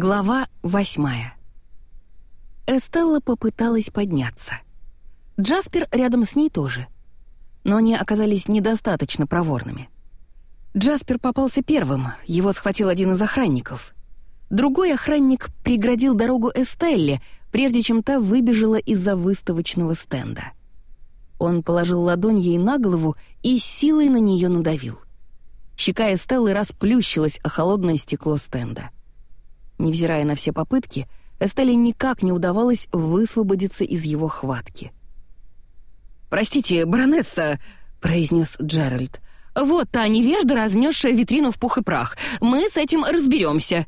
Глава восьмая. Эстелла попыталась подняться. Джаспер рядом с ней тоже. Но они оказались недостаточно проворными. Джаспер попался первым, его схватил один из охранников. Другой охранник преградил дорогу Эстелле, прежде чем та выбежала из-за выставочного стенда. Он положил ладонь ей на голову и силой на нее надавил. Щека Эстеллы расплющилась о холодное стекло стенда. Невзирая на все попытки, Эстелле никак не удавалось высвободиться из его хватки. «Простите, баронесса», — произнес Джеральд. «Вот та невежда, разнесшая витрину в пух и прах. Мы с этим разберемся».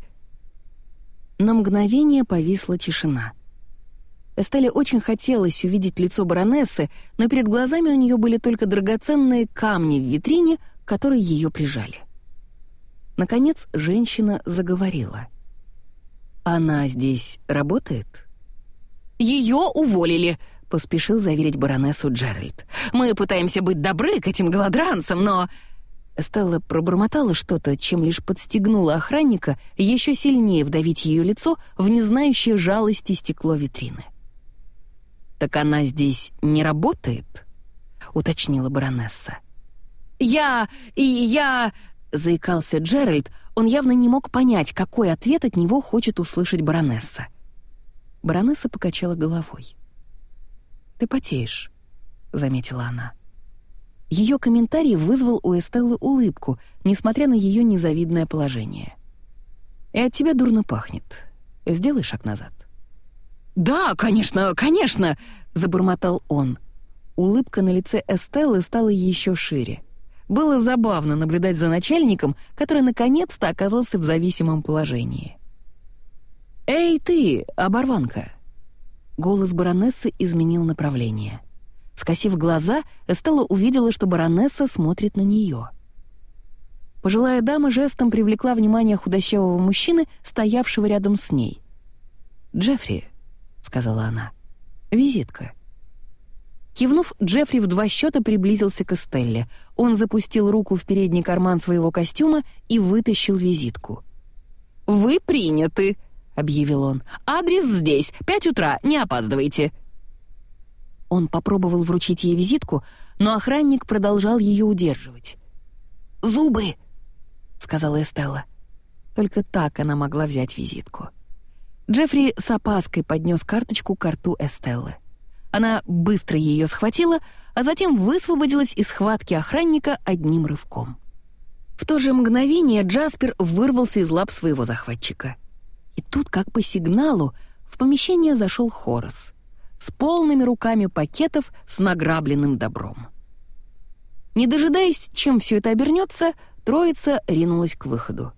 На мгновение повисла тишина. Эстелле очень хотелось увидеть лицо баронессы, но перед глазами у нее были только драгоценные камни в витрине, которые ее прижали. Наконец женщина заговорила — «Она здесь работает?» «Ее уволили», — поспешил заверить баронессу Джеральд. «Мы пытаемся быть добры к этим голодранцам, но...» Стелла пробормотала что-то, чем лишь подстегнула охранника еще сильнее вдавить ее лицо в незнающее жалости стекло витрины. «Так она здесь не работает?» — уточнила баронесса. «Я... я...» — заикался Джеральд, он явно не мог понять, какой ответ от него хочет услышать баронесса. Баронесса покачала головой. «Ты потеешь», — заметила она. Ее комментарий вызвал у Эстеллы улыбку, несмотря на ее незавидное положение. «И от тебя дурно пахнет. Сделай шаг назад». «Да, конечно, конечно!» — забормотал он. Улыбка на лице Эстеллы стала еще шире. Было забавно наблюдать за начальником, который наконец-то оказался в зависимом положении. «Эй, ты, оборванка!» Голос баронессы изменил направление. Скосив глаза, Эстелла увидела, что баронесса смотрит на нее. Пожилая дама жестом привлекла внимание худощавого мужчины, стоявшего рядом с ней. «Джеффри», — сказала она, — «визитка». Кивнув, Джеффри в два счета приблизился к Эстелле. Он запустил руку в передний карман своего костюма и вытащил визитку. «Вы приняты», — объявил он. «Адрес здесь. Пять утра. Не опаздывайте». Он попробовал вручить ей визитку, но охранник продолжал ее удерживать. «Зубы!» — сказала Эстелла. Только так она могла взять визитку. Джеффри с опаской поднес карточку к рту Эстеллы. Она быстро ее схватила, а затем высвободилась из схватки охранника одним рывком. В то же мгновение Джаспер вырвался из лап своего захватчика. И тут, как по сигналу, в помещение зашел Хорос с полными руками пакетов с награбленным добром. Не дожидаясь, чем все это обернется, троица ринулась к выходу.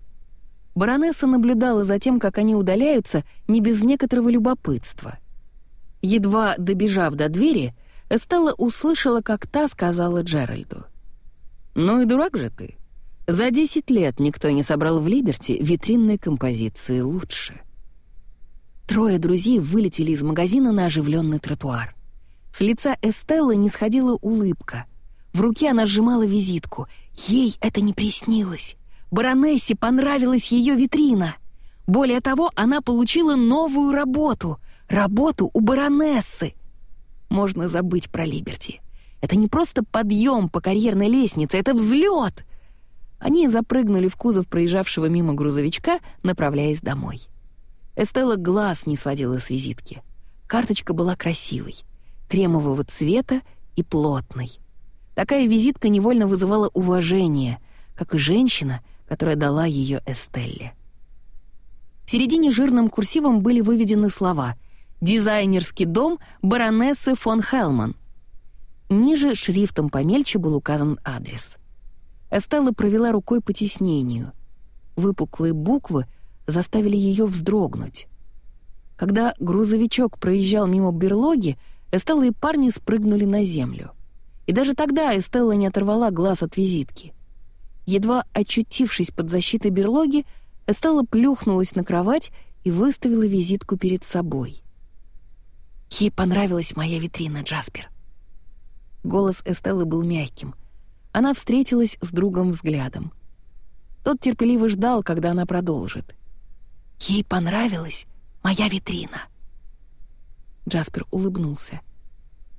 Баронесса наблюдала за тем, как они удаляются, не без некоторого любопытства. Едва добежав до двери, Эстелла услышала, как та сказала Джеральду. «Ну и дурак же ты. За десять лет никто не собрал в Либерти витринной композиции лучше». Трое друзей вылетели из магазина на оживленный тротуар. С лица Эстеллы не сходила улыбка. В руке она сжимала визитку. Ей это не приснилось. Баронессе понравилась ее витрина. Более того, она получила новую работу — Работу у баронессы. Можно забыть про Либерти. Это не просто подъем по карьерной лестнице, это взлет. Они запрыгнули в кузов проезжавшего мимо грузовичка, направляясь домой. Эстелла глаз не сводила с визитки. Карточка была красивой, кремового цвета и плотной. Такая визитка невольно вызывала уважение, как и женщина, которая дала ее Эстелле. В середине жирным курсивом были выведены слова Дизайнерский дом баронессы фон Хелман. Ниже шрифтом помельче был указан адрес. Эстелла провела рукой по тиснению. Выпуклые буквы заставили ее вздрогнуть. Когда грузовичок проезжал мимо берлоги, Эстелла и парни спрыгнули на землю. И даже тогда Эстелла не оторвала глаз от визитки. Едва очутившись под защитой берлоги, Эстелла плюхнулась на кровать и выставила визитку перед собой. Ей понравилась моя витрина, Джаспер». Голос Эстеллы был мягким. Она встретилась с другом взглядом. Тот терпеливо ждал, когда она продолжит. Ей понравилась моя витрина. Джаспер улыбнулся.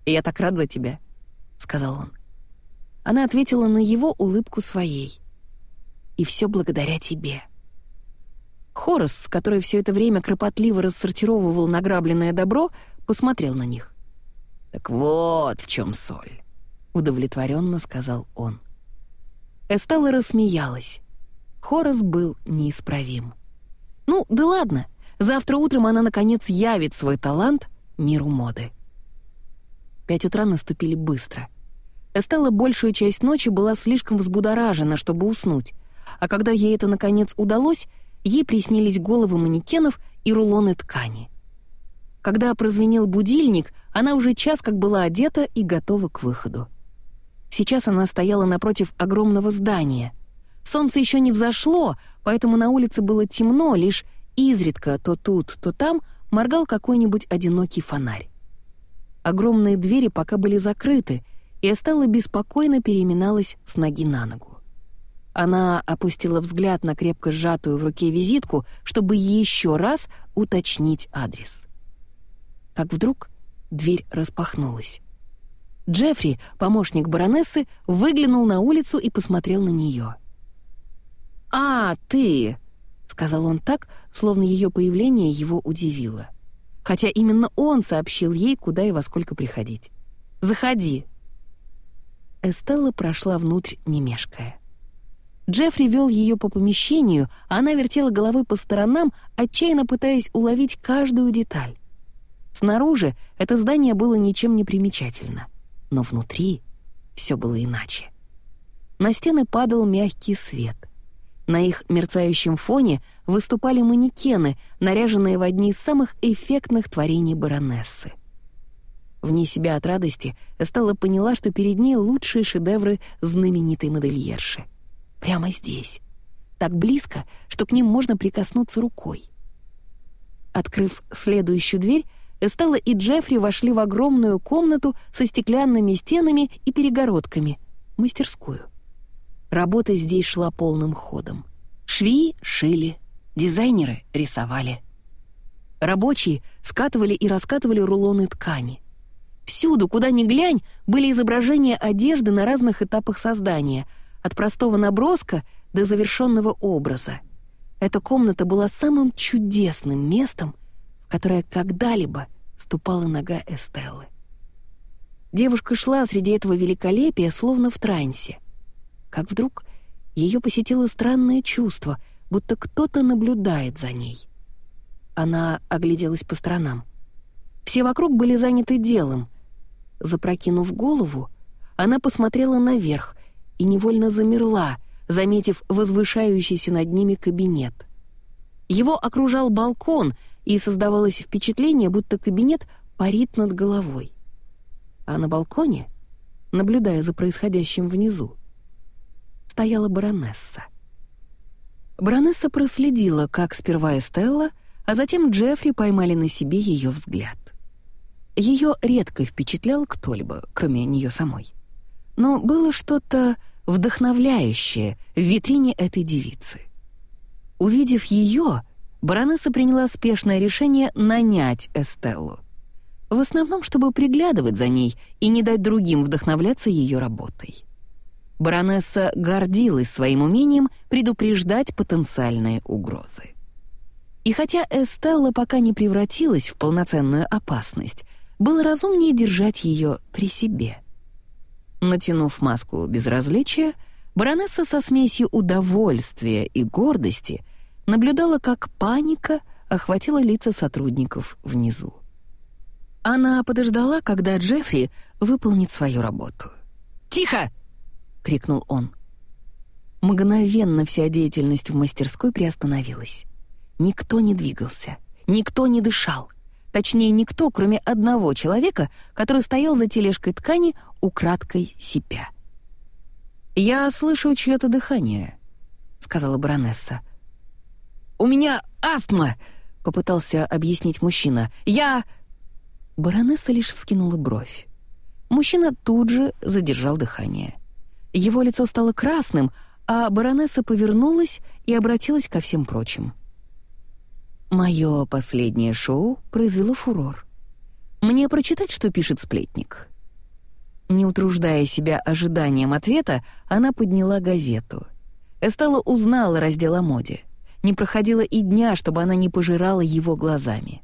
«Я так рад за тебя», — сказал он. Она ответила на его улыбку своей. «И все благодаря тебе». Хорос, который все это время кропотливо рассортировывал награбленное добро, посмотрел на них. «Так вот в чем соль», — удовлетворенно сказал он. Эстелла рассмеялась. Хорос был неисправим. «Ну, да ладно, завтра утром она, наконец, явит свой талант миру моды». Пять утра наступили быстро. Эстелла большую часть ночи была слишком взбудоражена, чтобы уснуть, а когда ей это, наконец, удалось, ей приснились головы манекенов и рулоны ткани. Когда прозвенел будильник, она уже час как была одета и готова к выходу. Сейчас она стояла напротив огромного здания. Солнце еще не взошло, поэтому на улице было темно, лишь изредка то тут, то там моргал какой-нибудь одинокий фонарь. Огромные двери пока были закрыты, и Эстелла беспокойно переминалась с ноги на ногу. Она опустила взгляд на крепко сжатую в руке визитку, чтобы еще раз уточнить адрес. Как вдруг дверь распахнулась. Джеффри, помощник баронессы, выглянул на улицу и посмотрел на нее. «А, ты!» — сказал он так, словно ее появление его удивило. Хотя именно он сообщил ей, куда и во сколько приходить. «Заходи!» Эстелла прошла внутрь, не мешкая. Джеффри вел ее по помещению, а она вертела головой по сторонам, отчаянно пытаясь уловить каждую деталь. Снаружи это здание было ничем не примечательно но внутри все было иначе. На стены падал мягкий свет. На их мерцающем фоне выступали манекены, наряженные в одни из самых эффектных творений баронессы. Вне себя от радости Эстелла поняла, что перед ней лучшие шедевры знаменитой модельерши. Прямо здесь. Так близко, что к ним можно прикоснуться рукой. Открыв следующую дверь, Эстелла и Джеффри вошли в огромную комнату со стеклянными стенами и перегородками — мастерскую. Работа здесь шла полным ходом. Швеи шили, дизайнеры рисовали. Рабочие скатывали и раскатывали рулоны ткани. Всюду, куда ни глянь, были изображения одежды на разных этапах создания, от простого наброска до завершенного образа. Эта комната была самым чудесным местом, в которое когда-либо ступала нога Эстеллы. Девушка шла среди этого великолепия, словно в трансе. Как вдруг ее посетило странное чувство, будто кто-то наблюдает за ней. Она огляделась по сторонам. Все вокруг были заняты делом. Запрокинув голову, она посмотрела наверх и невольно замерла, заметив возвышающийся над ними кабинет. Его окружал балкон — и создавалось впечатление, будто кабинет парит над головой. А на балконе, наблюдая за происходящим внизу, стояла баронесса. Баронесса проследила, как сперва Эстелла, а затем Джеффри поймали на себе ее взгляд. Ее редко впечатлял кто-либо, кроме нее самой. Но было что-то вдохновляющее в витрине этой девицы. Увидев ее, баронесса приняла спешное решение нанять Эстеллу. В основном, чтобы приглядывать за ней и не дать другим вдохновляться ее работой. Баронесса гордилась своим умением предупреждать потенциальные угрозы. И хотя Эстелла пока не превратилась в полноценную опасность, было разумнее держать ее при себе. Натянув маску безразличия, баронесса со смесью удовольствия и гордости — наблюдала, как паника охватила лица сотрудников внизу. Она подождала, когда Джеффри выполнит свою работу. «Тихо!» — крикнул он. Мгновенно вся деятельность в мастерской приостановилась. Никто не двигался, никто не дышал. Точнее, никто, кроме одного человека, который стоял за тележкой ткани, украдкой сипя. «Я слышу чье-то дыхание», — сказала баронесса. «У меня астма!» — попытался объяснить мужчина. «Я...» Баронесса лишь вскинула бровь. Мужчина тут же задержал дыхание. Его лицо стало красным, а баронесса повернулась и обратилась ко всем прочим. Мое последнее шоу произвело фурор. Мне прочитать, что пишет сплетник?» Не утруждая себя ожиданием ответа, она подняла газету. Эстелла узнала раздел о моде. Не проходило и дня, чтобы она не пожирала его глазами.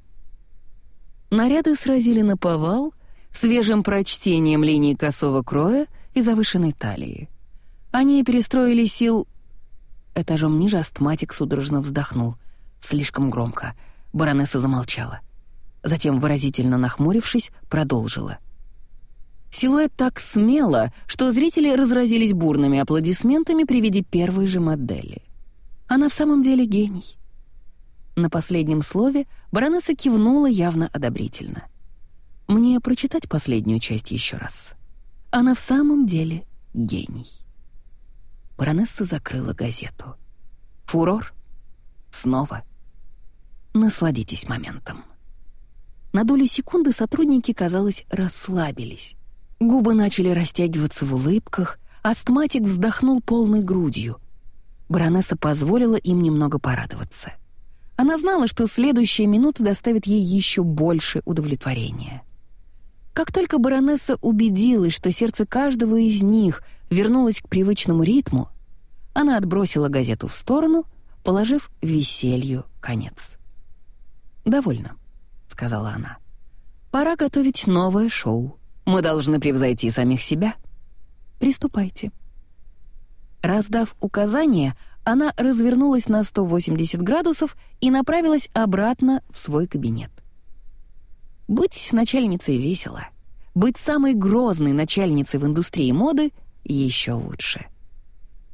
Наряды сразили на повал свежим прочтением линии косого кроя и завышенной талии. Они перестроили сил... Этажом ниже астматик судорожно вздохнул. Слишком громко. Баронесса замолчала. Затем, выразительно нахмурившись, продолжила. Силуэт так смело, что зрители разразились бурными аплодисментами при виде первой же модели. Она в самом деле гений. На последнем слове баронесса кивнула явно одобрительно. Мне прочитать последнюю часть еще раз. Она в самом деле гений. Баронесса закрыла газету. Фурор? Снова. Насладитесь моментом. На долю секунды сотрудники, казалось, расслабились. Губы начали растягиваться в улыбках, астматик вздохнул полной грудью. Баронесса позволила им немного порадоваться. Она знала, что следующая минута доставит ей еще больше удовлетворения. Как только баронесса убедилась, что сердце каждого из них вернулось к привычному ритму, она отбросила газету в сторону, положив веселью конец. «Довольно», сказала она. «Пора готовить новое шоу. Мы должны превзойти самих себя. Приступайте». Раздав указания, она развернулась на 180 градусов и направилась обратно в свой кабинет. Быть начальницей весело. Быть самой грозной начальницей в индустрии моды еще лучше.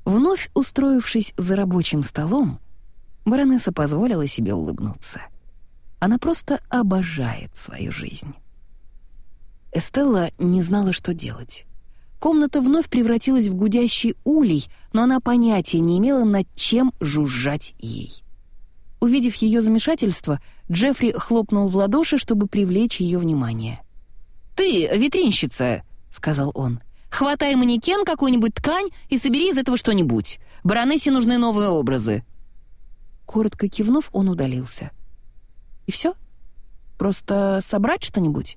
Вновь устроившись за рабочим столом, баронесса позволила себе улыбнуться — она просто обожает свою жизнь. Эстелла не знала, что делать. Комната вновь превратилась в гудящий улей, но она понятия не имела, над чем жужжать ей. Увидев ее замешательство, Джеффри хлопнул в ладоши, чтобы привлечь ее внимание. «Ты, витринщица!» — сказал он. «Хватай манекен, какую-нибудь ткань и собери из этого что-нибудь. Баронессе нужны новые образы». Коротко кивнув, он удалился. И все? Просто собрать что-нибудь?»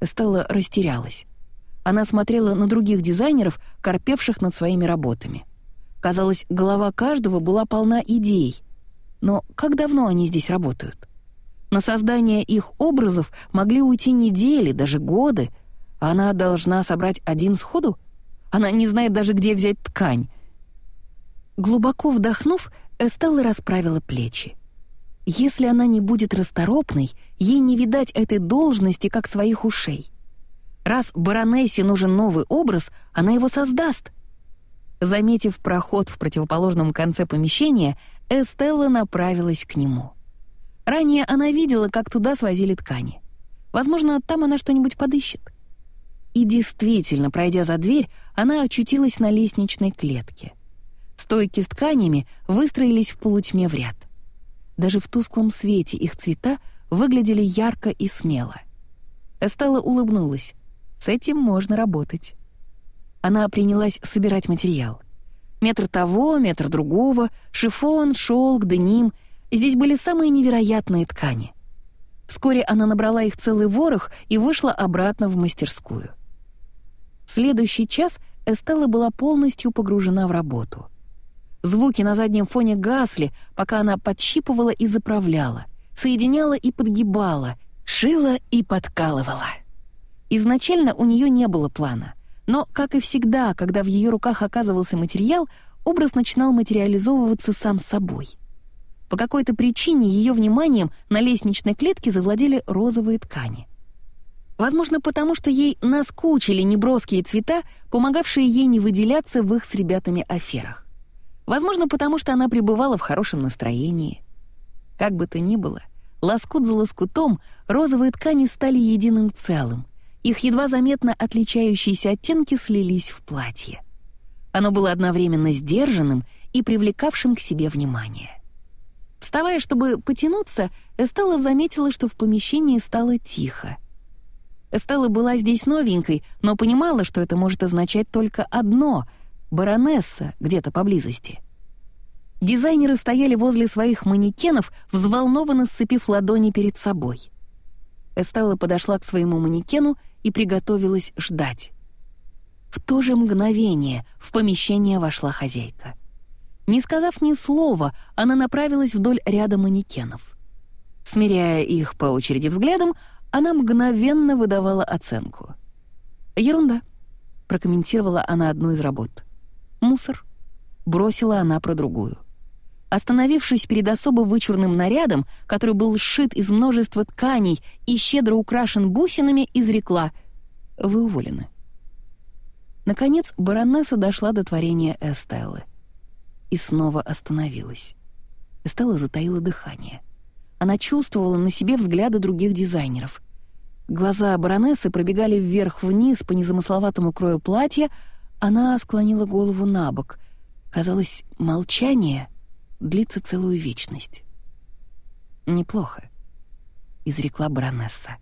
Эстелла растерялась. Она смотрела на других дизайнеров, корпевших над своими работами. Казалось, голова каждого была полна идей. Но как давно они здесь работают? На создание их образов могли уйти недели, даже годы, а она должна собрать один сходу? Она не знает даже, где взять ткань. Глубоко вдохнув, Эстелла расправила плечи. Если она не будет расторопной, ей не видать этой должности, как своих ушей. Раз баронессе нужен новый образ, она его создаст. Заметив проход в противоположном конце помещения, Эстелла направилась к нему. Ранее она видела, как туда свозили ткани. Возможно, там она что-нибудь подыщет. И действительно, пройдя за дверь, она очутилась на лестничной клетке. Стойки с тканями выстроились в полутьме в ряд. Даже в тусклом свете их цвета выглядели ярко и смело. Эстелла улыбнулась. С этим можно работать. Она принялась собирать материал. Метр того, метр другого, шифон, шелк, деним. Здесь были самые невероятные ткани. Вскоре она набрала их целый ворох и вышла обратно в мастерскую. Следующий час Эстелла была полностью погружена в работу — Звуки на заднем фоне гасли, пока она подщипывала и заправляла, соединяла и подгибала, шила и подкалывала. Изначально у нее не было плана, но, как и всегда, когда в ее руках оказывался материал, образ начинал материализовываться сам собой. По какой-то причине ее вниманием на лестничной клетке завладели розовые ткани. Возможно, потому что ей наскучили неброские цвета, помогавшие ей не выделяться в их с ребятами аферах. Возможно, потому что она пребывала в хорошем настроении. Как бы то ни было, лоскут за лоскутом розовые ткани стали единым целым. Их едва заметно отличающиеся оттенки слились в платье. Оно было одновременно сдержанным и привлекавшим к себе внимание. Вставая, чтобы потянуться, Эстелла заметила, что в помещении стало тихо. Эстелла была здесь новенькой, но понимала, что это может означать только одно — баронесса где-то поблизости. Дизайнеры стояли возле своих манекенов, взволнованно сцепив ладони перед собой. Эстелла подошла к своему манекену и приготовилась ждать. В то же мгновение в помещение вошла хозяйка. Не сказав ни слова, она направилась вдоль ряда манекенов. Смиряя их по очереди взглядом, она мгновенно выдавала оценку. «Ерунда», — прокомментировала она одну из работ. «Мусор», — бросила она про другую. Остановившись перед особо вычурным нарядом, который был сшит из множества тканей и щедро украшен бусинами, изрекла «Вы уволены». Наконец, баронесса дошла до творения Эстеллы — и снова остановилась. Стелла затаила дыхание. Она чувствовала на себе взгляды других дизайнеров. Глаза баронессы пробегали вверх-вниз по незамысловатому крою платья, она склонила голову на бок. Казалось, молчание длится целую вечность. «Неплохо», — изрекла баронесса.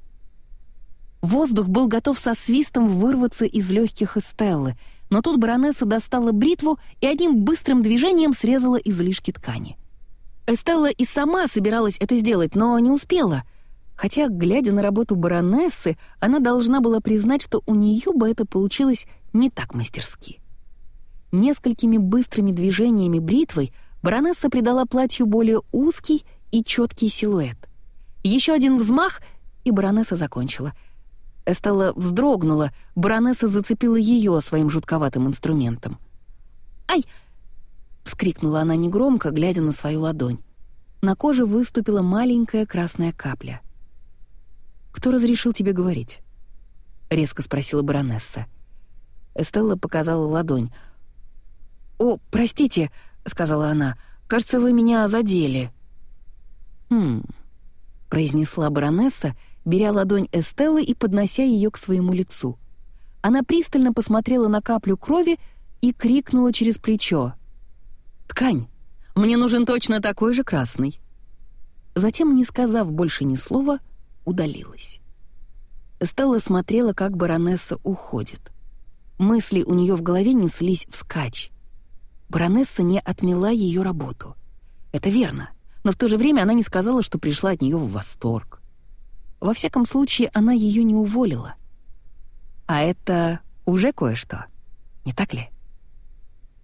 Воздух был готов со свистом вырваться из легких Эстеллы — но тут баронесса достала бритву и одним быстрым движением срезала излишки ткани. Эстелла и сама собиралась это сделать, но не успела. Хотя, глядя на работу баронессы, она должна была признать, что у нее бы это получилось не так мастерски. Несколькими быстрыми движениями бритвой баронесса придала платью более узкий и четкий силуэт. Еще один взмах, и баронесса закончила — Эстелла вздрогнула, баронесса зацепила ее своим жутковатым инструментом. «Ай!» — вскрикнула она негромко, глядя на свою ладонь. На коже выступила маленькая красная капля. «Кто разрешил тебе говорить?» — резко спросила баронесса. Эстелла показала ладонь. «О, простите», — сказала она, — «кажется, вы меня задели». «Хм», — произнесла баронесса, — беря ладонь Эстеллы и поднося ее к своему лицу. Она пристально посмотрела на каплю крови и крикнула через плечо. «Ткань! Мне нужен точно такой же красный!» Затем, не сказав больше ни слова, удалилась. Эстелла смотрела, как баронесса уходит. Мысли у нее в голове неслись вскачь. Баронесса не отмела ее работу. Это верно, но в то же время она не сказала, что пришла от нее в восторг. Во всяком случае, она ее не уволила. А это уже кое-что, не так ли?